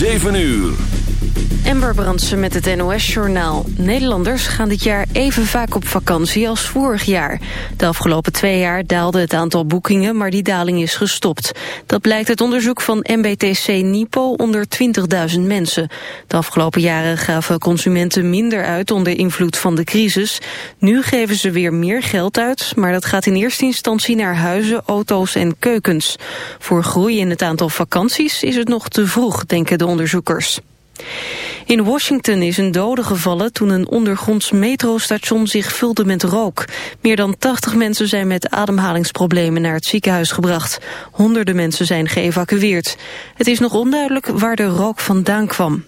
7 uur. Ember Brandsen met het NOS-journaal. Nederlanders gaan dit jaar even vaak op vakantie als vorig jaar. De afgelopen twee jaar daalde het aantal boekingen, maar die daling is gestopt. Dat blijkt uit onderzoek van MBTC Nipo onder 20.000 mensen. De afgelopen jaren gaven consumenten minder uit onder invloed van de crisis. Nu geven ze weer meer geld uit, maar dat gaat in eerste instantie naar huizen, auto's en keukens. Voor groei in het aantal vakanties is het nog te vroeg, denken de onderzoekers. In Washington is een dode gevallen toen een ondergronds metrostation zich vulde met rook. Meer dan 80 mensen zijn met ademhalingsproblemen naar het ziekenhuis gebracht. Honderden mensen zijn geëvacueerd. Het is nog onduidelijk waar de rook vandaan kwam.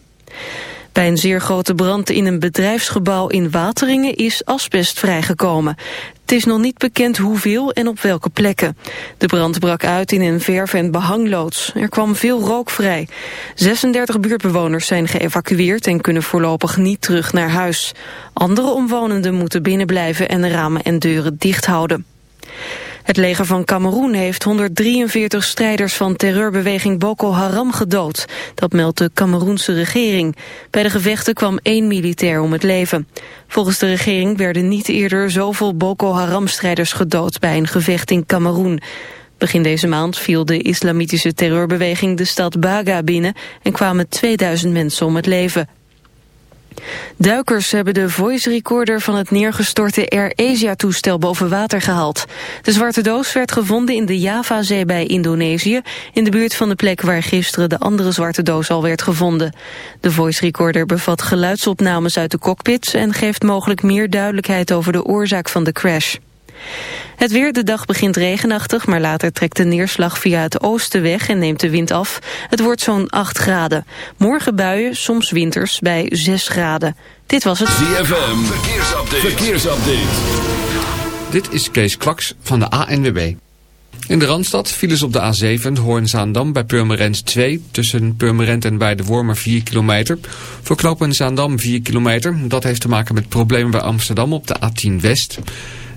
Bij een zeer grote brand in een bedrijfsgebouw in Wateringen is asbest vrijgekomen. Het is nog niet bekend hoeveel en op welke plekken. De brand brak uit in een verf- en behangloods. Er kwam veel rook vrij. 36 buurtbewoners zijn geëvacueerd en kunnen voorlopig niet terug naar huis. Andere omwonenden moeten binnenblijven en de ramen en deuren dicht houden. Het leger van Cameroen heeft 143 strijders van terreurbeweging Boko Haram gedood. Dat meldt de Cameroense regering. Bij de gevechten kwam één militair om het leven. Volgens de regering werden niet eerder zoveel Boko Haram-strijders gedood bij een gevecht in Cameroen. Begin deze maand viel de islamitische terreurbeweging de stad Baga binnen en kwamen 2000 mensen om het leven. Duikers hebben de voice recorder van het neergestorte Air Asia-toestel boven water gehaald. De zwarte doos werd gevonden in de Javazee bij Indonesië... in de buurt van de plek waar gisteren de andere zwarte doos al werd gevonden. De voice recorder bevat geluidsopnames uit de cockpit... en geeft mogelijk meer duidelijkheid over de oorzaak van de crash. Het weer, de dag begint regenachtig, maar later trekt de neerslag via het oosten weg en neemt de wind af. Het wordt zo'n 8 graden. Morgen buien, soms winters, bij 6 graden. Dit was het... ZFM, verkeersupdate. verkeersupdate. Dit is Kees Kwaks van de ANWB. In de Randstad files op de A7 Hoorn-Zaandam bij Purmerend 2... tussen Purmerend en bij de Wormer 4 kilometer. Voor knooppunt Zaandam 4 kilometer. Dat heeft te maken met problemen bij Amsterdam op de A10 West...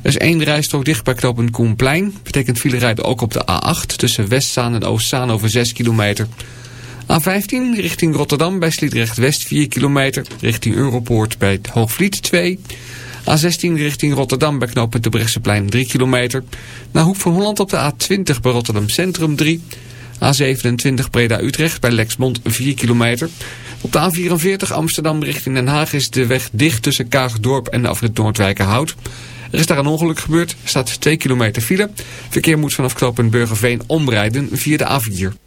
Er is één rijstrook dicht bij knooppunt Koenplein. Betekent file rijden ook op de A8 tussen Westzaan en Oostzaan over 6 kilometer. A15 richting Rotterdam bij Sliedrecht West 4 kilometer. Richting Europoort bij Hoogvliet 2. A16 richting Rotterdam bij knooppunt de Brechtseplein 3 kilometer. Naar Hoek van Holland op de A20 bij Rotterdam Centrum 3. A27 Breda-Utrecht bij Lexmond 4 kilometer. Op de A44 Amsterdam richting Den Haag is de weg dicht tussen Kaagdorp en de afrit Noordwijkerhout. Er is daar een ongeluk gebeurd. Er staat 2 kilometer file. Verkeer moet vanaf knooppunt Burgerveen omrijden via de A4.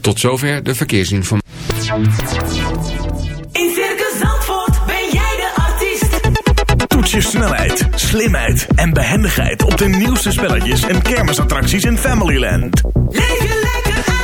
Tot zover de verkeersinformatie. In Circus Zandvoort ben jij de artiest. Toets je snelheid, slimheid en behendigheid op de nieuwste spelletjes en kermisattracties in Familyland. Leef je lekker uit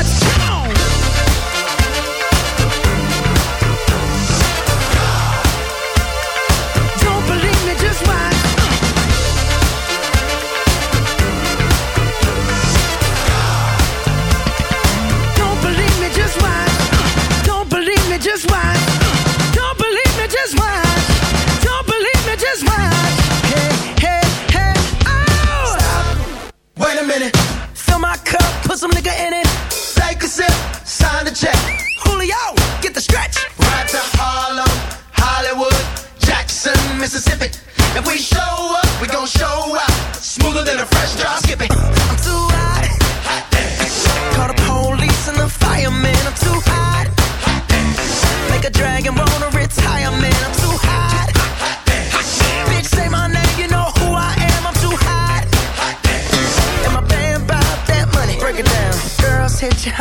Some nigga in it. Take a sip, sign the check. Julio,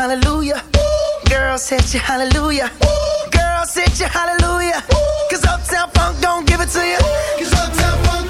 Break it. Girls you, hallelujah. Girls hallelujah. said you hallelujah. Cause Uptown Funk don't give it to you. Cause Uptown Funk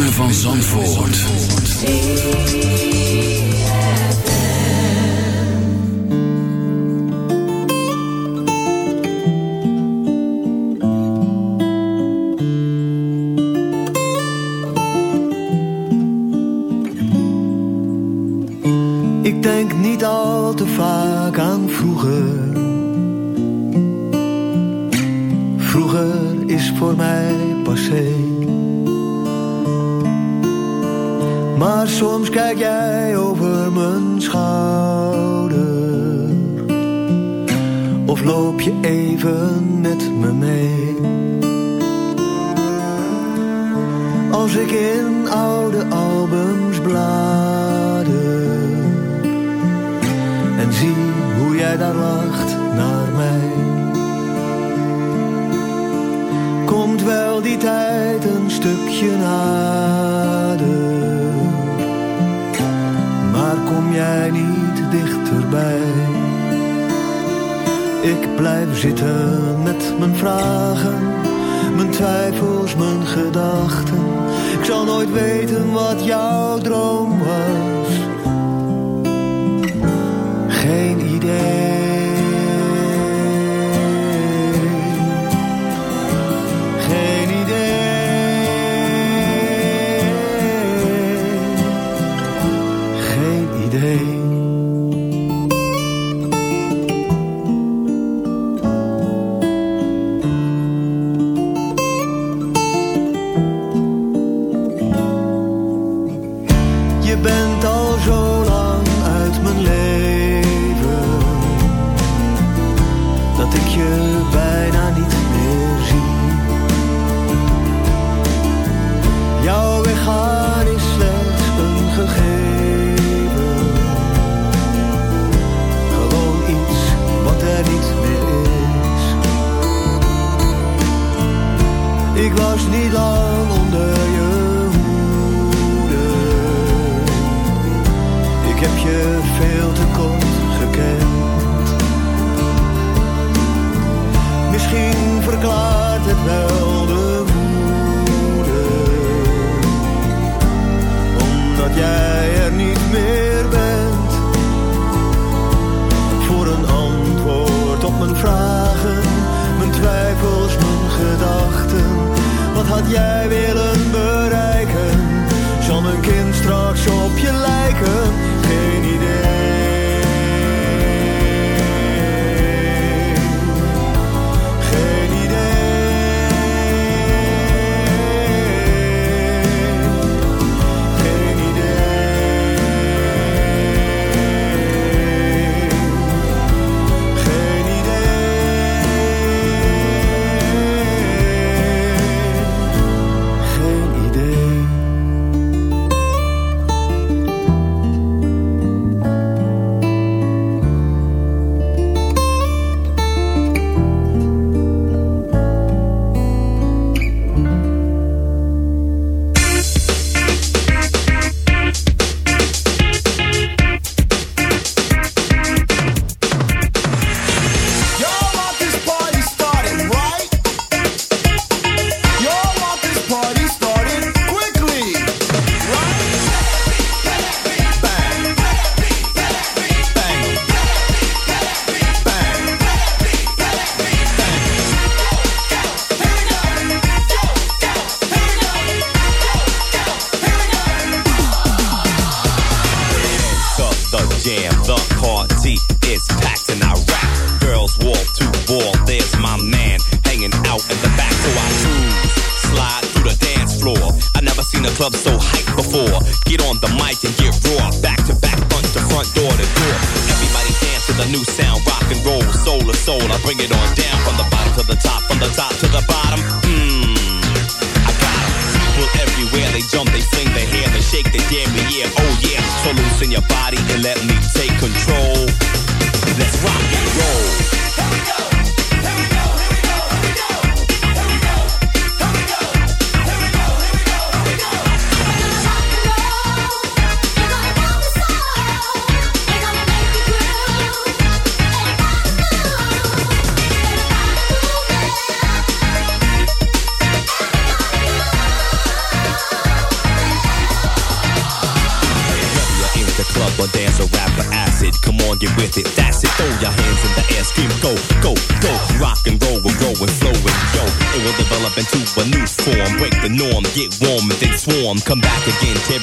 Van Zandvoort.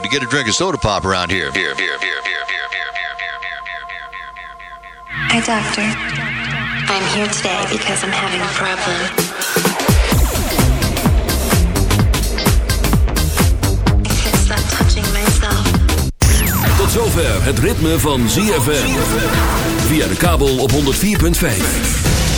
to get a drink of soda pop around here. Here, here, here, here. Hi, doctor. I'm here today because I'm having a problem. I can't stop touching myself. Tot zover het ritme van ZFM. Via de kabel op 104.5.